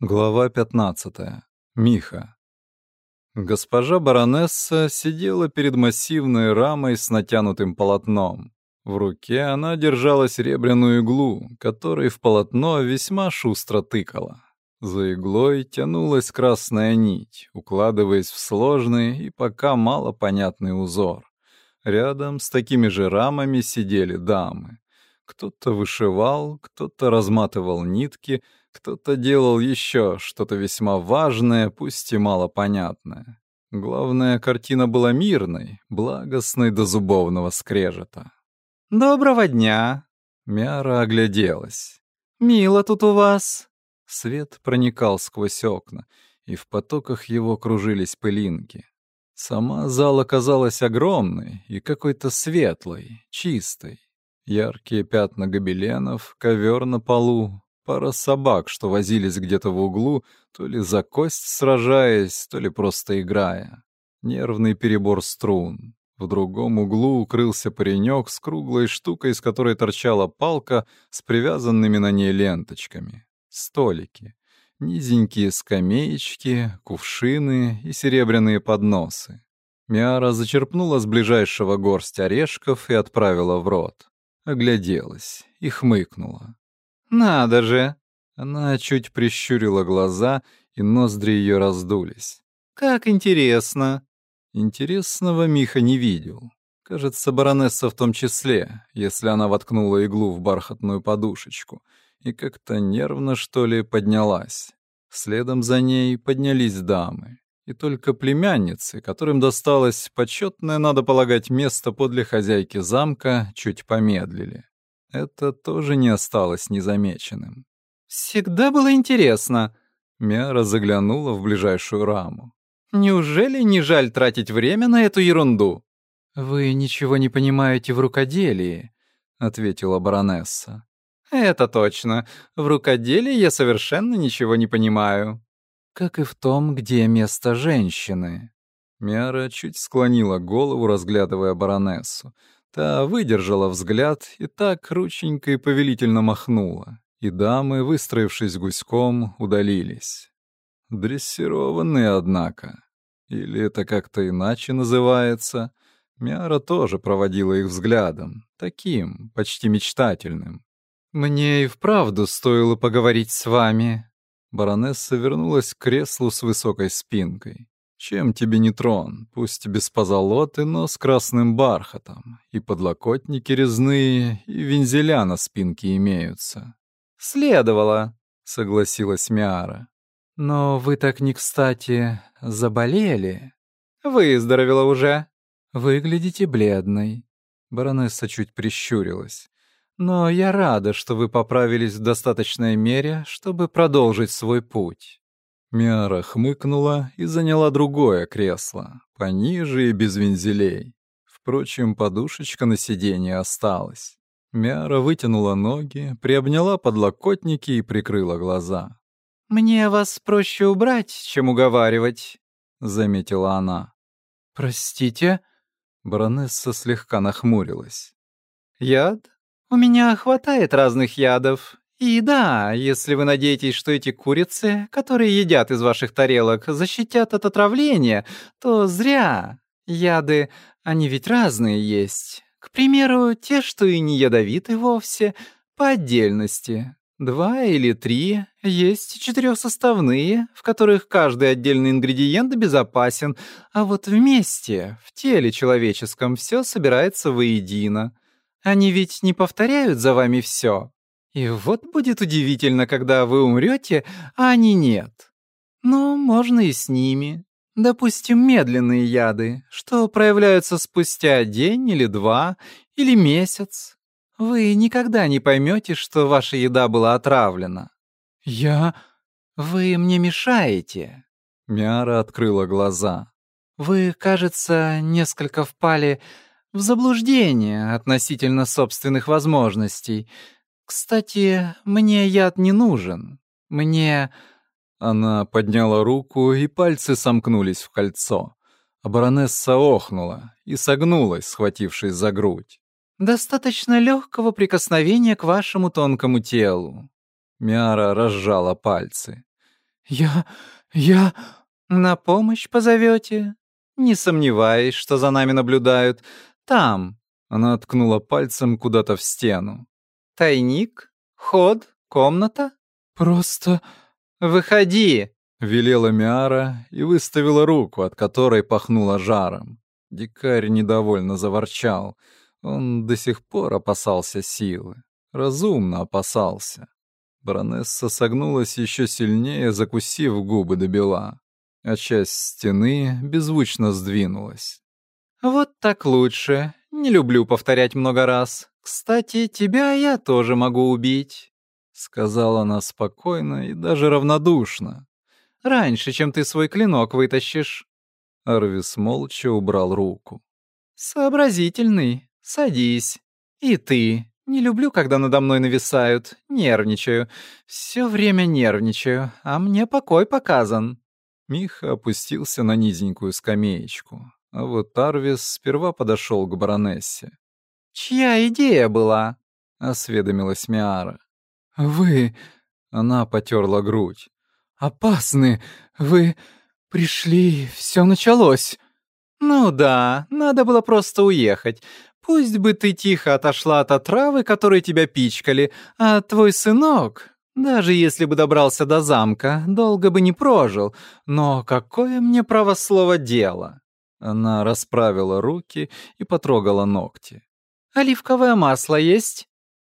Глава 15. Миха. Госпожа баронесса сидела перед массивной рамой с натянутым полотном. В руке она держала серебряную иглу, которой в полотно весьма шустро тыкала. За иглой тянулась красная нить, укладываясь в сложный и пока мало понятный узор. Рядом с такими же рамами сидели дамы. Кто-то вышивал, кто-то разматывал нитки — кто-то делал еще что-то весьма важное, пусть и малопонятное. Главное, картина была мирной, благостной до зубовного скрежета. «Доброго дня!» Мяра огляделась. «Мило тут у вас!» Свет проникал сквозь окна, и в потоках его кружились пылинки. Сама зала казалась огромной и какой-то светлой, чистой. Яркие пятна гобеленов, ковер на полу, Пара собак, что возились где-то в углу, то ли за кость сражаясь, то ли просто играя. Нервный перебор струн. В другом углу укрылся паренек с круглой штукой, из которой торчала палка с привязанными на ней ленточками. Столики. Низенькие скамеечки, кувшины и серебряные подносы. Миара зачерпнула с ближайшего горсть орешков и отправила в рот. Огляделась и хмыкнула. «Надо же!» Она чуть прищурила глаза, и ноздри ее раздулись. «Как интересно!» Интересного Миха не видел. Кажется, баронесса в том числе, если она воткнула иглу в бархатную подушечку и как-то нервно, что ли, поднялась. Следом за ней поднялись дамы. И только племянницы, которым досталось почетное, надо полагать, место подле хозяйки замка, чуть помедлили. Это тоже не осталось незамеченным. «Всегда было интересно». Мяра заглянула в ближайшую раму. «Неужели не жаль тратить время на эту ерунду?» «Вы ничего не понимаете в рукоделии», — ответила баронесса. «Это точно. В рукоделии я совершенно ничего не понимаю». «Как и в том, где место женщины». Мяра чуть склонила голову, разглядывая баронессу. Та выдержала взгляд и так рученько и повелительно махнула, и дамы, выстроившись гуськом, удалились. Дрессированные, однако. Или это как-то иначе называется. Мяра тоже проводила их взглядом, таким, почти мечтательным. «Мне и вправду стоило поговорить с вами». Баронесса вернулась к креслу с высокой спинкой. Чем тебе не трон, пусть без позолоты, но с красным бархатом, и подлокотники резные, и вензеля на спинке имеются. «Следовало», — согласилась Миара. «Но вы так не кстати заболели». «Выздоровела уже». «Выглядите бледной». Баронесса чуть прищурилась. «Но я рада, что вы поправились в достаточной мере, чтобы продолжить свой путь». Миара хмыкнула и заняла другое кресло, пониже и без вензелей. Впрочем, подушечка на сиденье осталась. Миара вытянула ноги, приобняла подлокотники и прикрыла глаза. «Мне вас проще убрать, чем уговаривать», — заметила она. «Простите?» Баронесса слегка нахмурилась. «Яд? У меня хватает разных ядов, и да, если вы надеетесь, что эти курицы, которые едят из ваших тарелок, защитят от отравления, то зря. Яды, они ведь разные есть. К примеру, те, что и не ядовиты вовсе, по отдельности. Два или три, есть четырехсоставные, в которых каждый отдельный ингредиент безопасен, а вот вместе, в теле человеческом, все собирается воедино. Они ведь не повторяют за вами все, и вот будет удивительно, когда вы умрете, а они нет. Но можно и с ними. Допустим, медленные яды, что проявляются спустя день или два, или месяц. Вы никогда не поймете, что ваша еда была отравлена. Я... Вы мне мешаете. Мяра открыла глаза. Вы, кажется, несколько впали в заблуждение относительно собственных возможностей — «Кстати, мне яд не нужен. Мне...» Она подняла руку, и пальцы сомкнулись в кольцо. А баронесса охнула и согнулась, схватившись за грудь. «Достаточно легкого прикосновения к вашему тонкому телу». Миара разжала пальцы. «Я... я...» «На помощь позовете?» «Не сомневаюсь, что за нами наблюдают. Там...» Она ткнула пальцем куда-то в стену. «Тайник? Ход? Комната?» «Просто...» «Выходи!» — велела Миара и выставила руку, от которой пахнуло жаром. Дикарь недовольно заворчал. Он до сих пор опасался силы. Разумно опасался. Баронесса согнулась еще сильнее, закусив губы до бела, а часть стены беззвучно сдвинулась. «Вот так лучше. Не люблю повторять много раз. Кстати, тебя я тоже могу убить», — сказала она спокойно и даже равнодушно. «Раньше, чем ты свой клинок вытащишь». Арвис молча убрал руку. «Сообразительный. Садись. И ты. Не люблю, когда надо мной нависают. Нервничаю. Все время нервничаю, а мне покой показан». Миха опустился на низенькую скамеечку, а вот Арвис сперва подошел к баронессе. «Чья идея была?» — осведомилась Миара. «Вы...» — она потерла грудь. «Опасны! Вы пришли, все началось!» «Ну да, надо было просто уехать. Пусть бы ты тихо отошла от отравы, которые тебя пичкали, а твой сынок, даже если бы добрался до замка, долго бы не прожил. Но какое мне право слова дело?» Она расправила руки и потрогала ногти. «Оливковое масло есть?»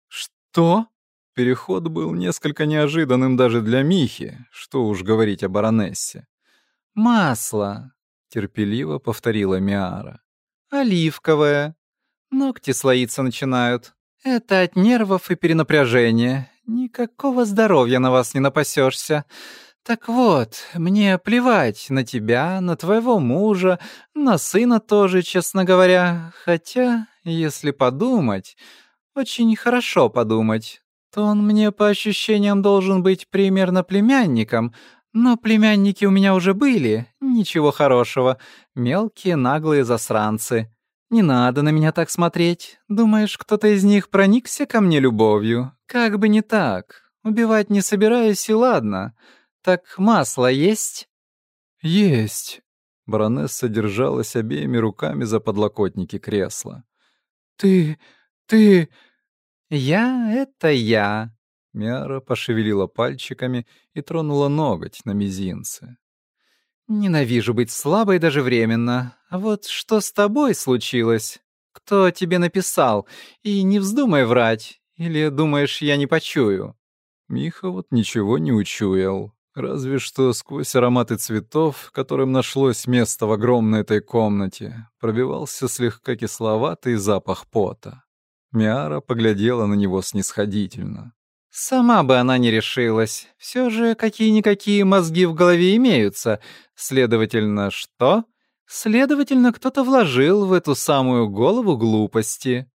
«Что?» Переход был несколько неожиданным даже для Михи, что уж говорить о баронессе. «Масло», — терпеливо повторила Миара. «Оливковое. Ногти слоиться начинают. Это от нервов и перенапряжения. Никакого здоровья на вас не напасешься. Так вот, мне плевать на тебя, на твоего мужа, на сына тоже, честно говоря. Хотя, если подумать, очень хорошо подумать, то он мне по ощущениям должен быть примерно племянником, но племянники у меня уже были, ничего хорошего, мелкие наглые засранцы. «Не надо на меня так смотреть. Думаешь, кто-то из них проникся ко мне любовью? Как бы не так. Убивать не собираюсь, и ладно. Так масло есть?» «Есть». Баронесса держалась обеими руками за подлокотники кресла. «Ты... ты...» «Я — это я». Мяра пошевелила пальчиками и тронула ноготь на мизинце. Ненавижу быть слабой даже временно. А вот что с тобой случилось? Кто тебе написал? И не вздумай врать. Или думаешь, я не почую?» Миха вот ничего не учуял. Разве что сквозь ароматы цветов, которым нашлось место в огромной этой комнате, пробивался слегка кисловатый запах пота. Миара поглядела на него снисходительно. Сама бы она не решилась. Все же какие-никакие мозги в голове имеются. Следовательно, что? Следовательно, кто-то вложил в эту самую голову глупости.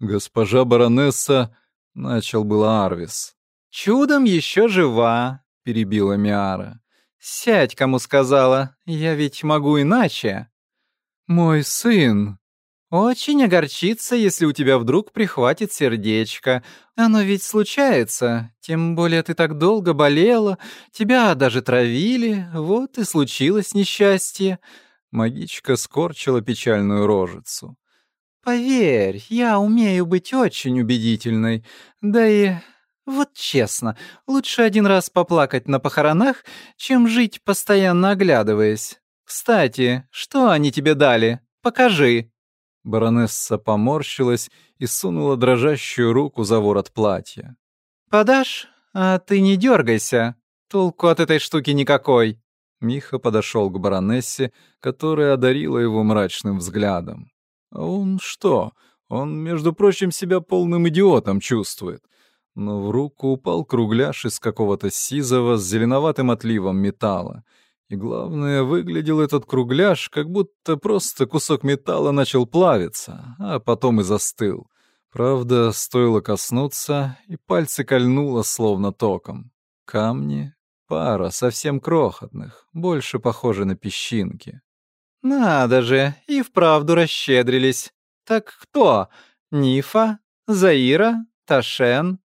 «Госпожа баронесса...» — начал было Арвис. «Чудом еще жива», — перебила Миара. «Сядь, кому сказала. Я ведь могу иначе». «Мой сын», очень огорчится, если у тебя вдруг прихватит сердечко. Оно ведь случается. Тем более ты так долго болела, тебя даже травили, вот и случилось несчастье. Магичка скорчила печальную рожицу. Поверь, я умею быть очень убедительной. Да и вот честно, лучше один раз поплакать на похоронах, чем жить постоянно оглядываясь. Кстати, что они тебе дали? Покажи. Баронесса поморщилась и сунула дрожащую руку за ворот платья. «Подашь? А ты не дергайся. Толку от этой штуки никакой». Миха подошел к баронессе, которая одарила его мрачным взглядом. «А он что? Он, между прочим, себя полным идиотом чувствует». Но в руку упал кругляш из какого-то сизого с зеленоватым отливом металла — и главное, выглядел этот кругляш, как будто просто кусок металла начал плавиться, а потом и застыл. Правда, стоило коснуться, и пальцы кольнуло словно током. Камни — пара, совсем крохотных, больше похожи на песчинки. «Надо же, и вправду расщедрились. Так кто? Нифа? Заира? Ташен?»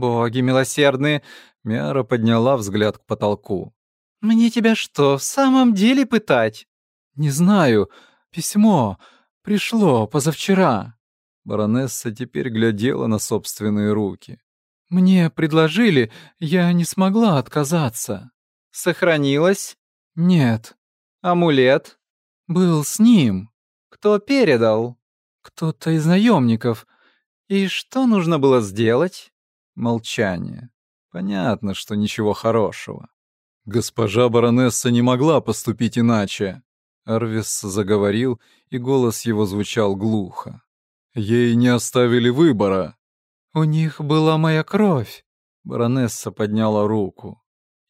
«Боги милосердные!» Мяра подняла взгляд к потолку. Мне тебя что, в самом деле пытать? Не знаю. Письмо пришло позавчера. Баронесса теперь глядела на собственные руки. Мне предложили, я не смогла отказаться. Сохранилось? Нет. Амулет? Был с ним. Кто передал? Кто-то из наемников. И что нужно было сделать? Молчание. Понятно, что ничего хорошего. Госпожа баронесса не могла поступить иначе. Арвис заговорил, и голос его звучал глухо. Ей не оставили выбора. У них была моя кровь. Баронесса подняла руку.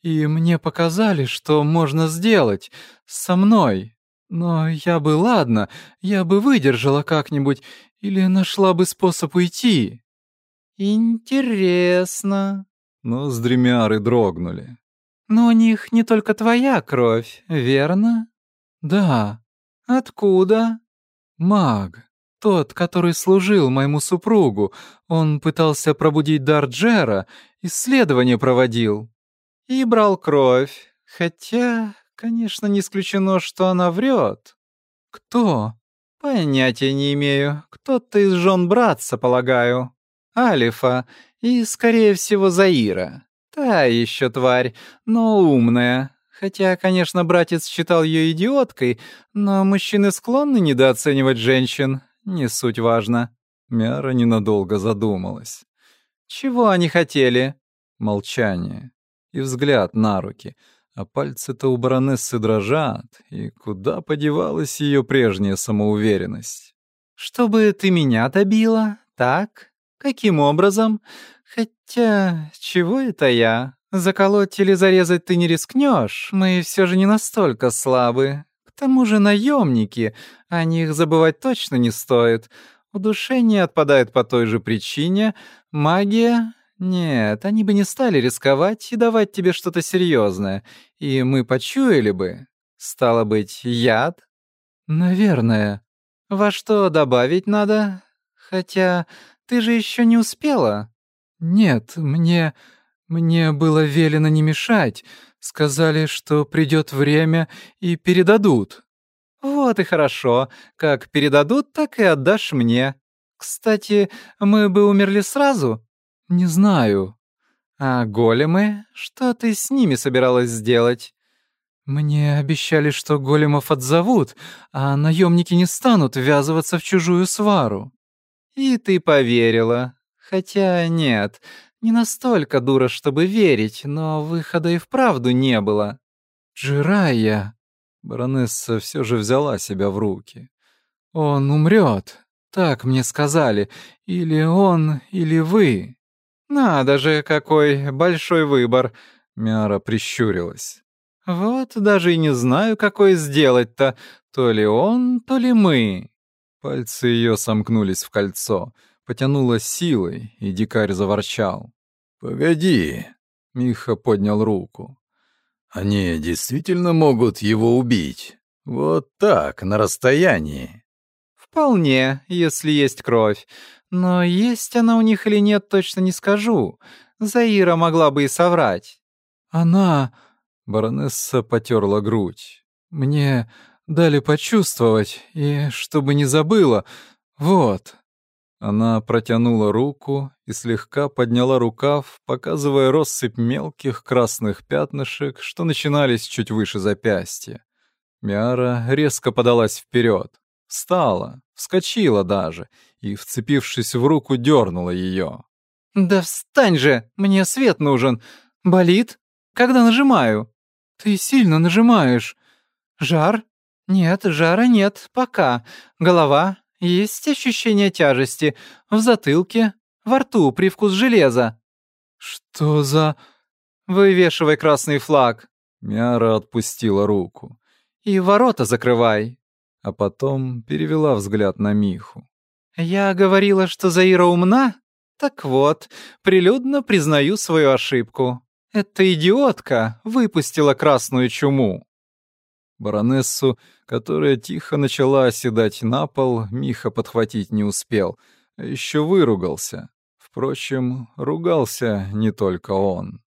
И мне показали, что можно сделать со мной. Но я бы, ладно, я бы выдержала как-нибудь или нашла бы способ уйти. Интересно. Но стремяры дрогнули. Но у них не только твоя кровь, верно? Да. Откуда? Маг. Тот, который служил моему супругу. Он пытался пробудить дар Джера, исследование проводил. И брал кровь. Хотя, конечно, не исключено, что она врет. Кто? Понятия не имею. Кто-то из жен братца, полагаю. Алифа и, скорее всего, Заира. Та еще тварь, но умная. Хотя, конечно, братец считал ее идиоткой, но мужчины склонны недооценивать женщин. Не суть важно. Мяра ненадолго задумалась. Чего они хотели? Молчание. И взгляд на руки. А пальцы-то у баронессы дрожат. И куда подевалась ее прежняя самоуверенность? «Чтобы ты меня добила, так? Каким образом? Хотя, чего это я? Заколоть или зарезать ты не рискнешь, мы все же не настолько слабы. К тому же наемники, о них забывать точно не стоит. Удушение отпадает по той же причине. Магия... Нет, они бы не стали рисковать и давать тебе что-то серьезное. И мы почуяли бы. Стало быть, яд? Наверное. Во что добавить надо? Хотя ты же еще не успела. Нет, мне... Мне было велено не мешать. Сказали, что придет время и передадут. Вот и хорошо. Как передадут, так и отдашь мне. Кстати, мы бы умерли сразу? Не знаю. А големы? Что ты с ними собиралась сделать? Мне обещали, что големов отзовут, а наемники не станут ввязываться в чужую свару. И ты поверила. Хотя нет, не настолько дура, чтобы верить, но выхода и вправду не было. Джирая, баронесса все же взяла себя в руки. Он умрет, так мне сказали. Или он, или вы. Надо же, какой большой выбор. Мяра прищурилась. Вот даже и не знаю, какой сделать-то. То ли он, то ли мы. Пальцы ее сомкнулись в кольцо, потянуло силой, и дикарь заворчал. «Погоди!» — Миха поднял руку. «Они действительно могут его убить? Вот так, на расстоянии?» «Вполне, если есть кровь. Но есть она у них или нет, точно не скажу. Заира могла бы и соврать». «Она...» — баронесса потерла грудь. «Мне дали почувствовать, и чтобы не забыла. Вот». Она протянула руку и слегка подняла рукав, показывая россыпь мелких красных пятнышек, что начинались чуть выше запястья. Миара резко подалась вперед, встала, вскочила даже и, вцепившись в руку, дернула ее. «Да встань же! Мне свет нужен! Болит? Когда нажимаю?» «Ты сильно нажимаешь!» «Жар?» «Нет, жара нет, пока. Голова? Есть ощущение тяжести. В затылке, во рту привкус железа». «Что за...» «Вывешивай красный флаг». Мяра отпустила руку. «И ворота закрывай». А потом перевела взгляд на Миху. «Я говорила, что Заира умна? Так вот, прилюдно признаю свою ошибку. Эта идиотка выпустила красную чуму». Баронессу, которая тихо начала оседать на пол, Миха подхватить не успел, а еще выругался. Впрочем, ругался не только он.